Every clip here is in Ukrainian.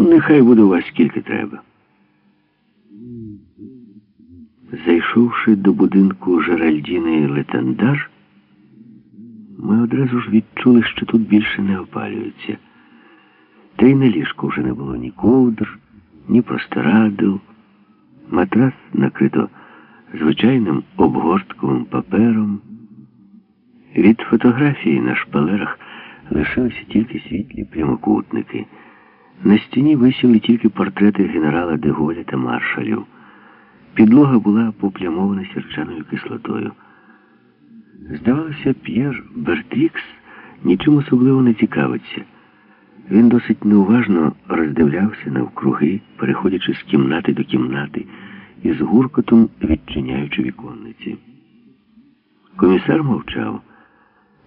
Нехай буде у вас скільки треба. Зайшовши до будинку Жеральдіни Летандар, ми одразу ж відчули, що тут більше не опалюється. Та й на ліжку вже не було ні ковдр, ні простирадл. Матрас накрито звичайним обгортковим папером. Від фотографії на шпалерах лишилися тільки світлі прямокутники. На стіні висіли тільки портрети генерала Деголя та маршалів. Підлога була поплямована сірчаною кислотою. Здавалося, П'єр Бертрікс нічим особливо не цікавиться. Він досить неуважно роздивлявся навкруги, переходячи з кімнати до кімнати і з гуркотом відчиняючи віконниці. Комісар мовчав.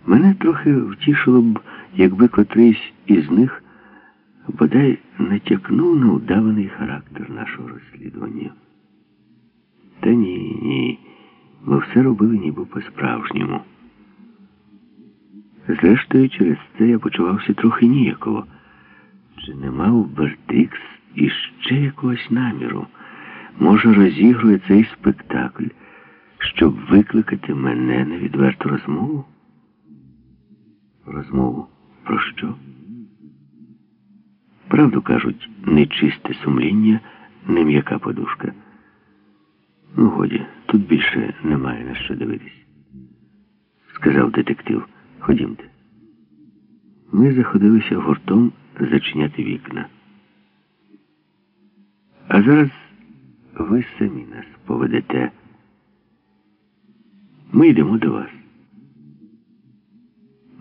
Мене трохи втішило б, якби котрийсь із них бодай натякнув на удаваний характер нашого розслідування. Та ні, ні. Ми все робили ніби по-справжньому. Зрештою, через це я почувався трохи ніяково. Чи не мав Бертрікс іще якогось наміру? Може, розігрує цей спектакль, щоб викликати мене на відверту розмову? Розмову про що? Правду кажуть, нечисте сумління, не м'яка подушка. Ну, годі, тут більше немає на що дивитись, сказав детектив. Ходімте. Ми заходилися гуртом зачиняти вікна. А зараз ви самі нас поведете. Ми йдемо до вас.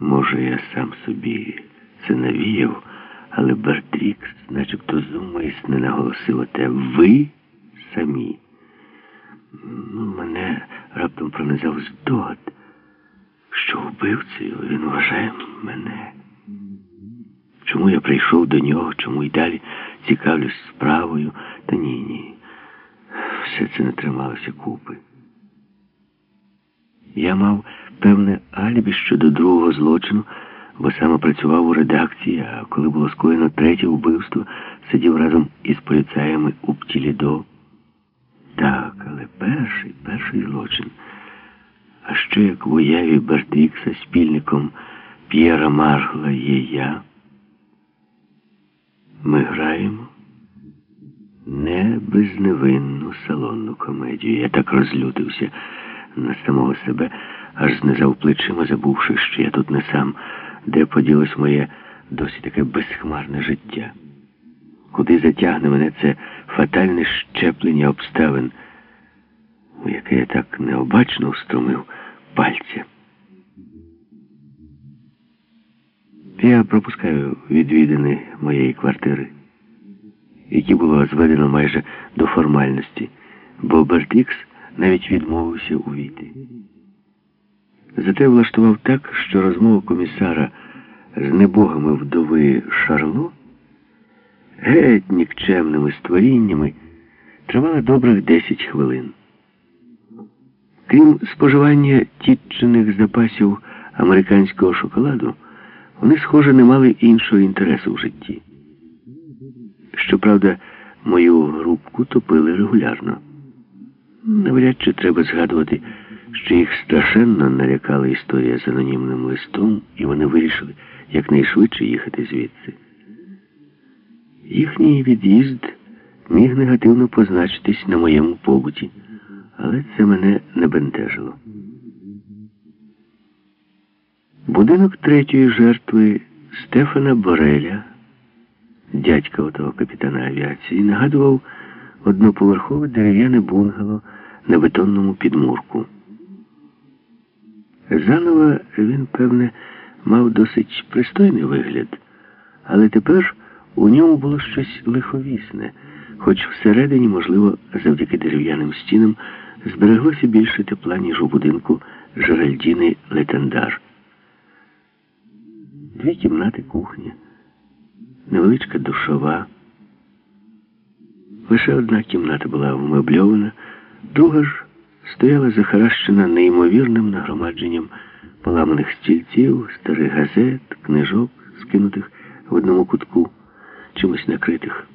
Може, я сам собі це навіяв, але Бертрікс начебто зумисне наголосив оте ви самі. Ну, Мене раптом пронизав здогад, що вбивцею він вважає мене. Чому я прийшов до нього, чому й далі цікавлюсь справою, та ні, ні. Все це не трималося купи. Я мав певне алібі щодо другого злочину, бо саме працював у редакції, а коли було скоєно третє вбивство, сидів разом із поліцаями у Птілідо. Так, але перший, перший злочин. А що як в уяві Бертрікса спільником П'єра Маргла є я? Ми граємо не безневинну салонну комедію. Я так розлютився на самого себе, аж знизав плечима, забувши, що я тут не сам, де поділось моє досі таке безхмарне життя. Куди затягне мене це фатальне щеплення обставин, у яке я так необачно встромив пальця. Я пропускаю відвідини моєї квартири, які було зведено майже до формальності, бо Бертрікс навіть відмовився увійти. Зате влаштував так, що розмова комісара з небогами вдови Шарло геть нікчемними створіннями тривала добрих 10 хвилин. Крім споживання тітчених запасів американського шоколаду, вони, схоже, не мали іншого інтересу в житті. Щоправда, мою грубку топили регулярно. Навряд чи треба згадувати, що їх страшенно налякала історія з анонімним листом, і вони вирішили якнайшвидше їхати звідси. Їхній від'їзд міг негативно позначитись на моєму побуті, але це мене не бентежило. Будинок третьої жертви Стефана Бореля, дядька отого капітана авіації, нагадував одноповерхове дерев'яне бунгало на бетонному підмурку. Заново він, певне, мав досить пристойний вигляд, але тепер у ньому було щось лиховісне, хоч всередині, можливо, завдяки дерев'яним стінам збереглося більше тепла, ніж у будинку Жеральдіни Летендар. Дві кімнати кухня, невеличка душова. Лише одна кімната була вмебльована, друга ж стояла захаращена неймовірним нагромадженням поламаних стільців, старих газет, книжок, скинутих в одному кутку, чимось накритих.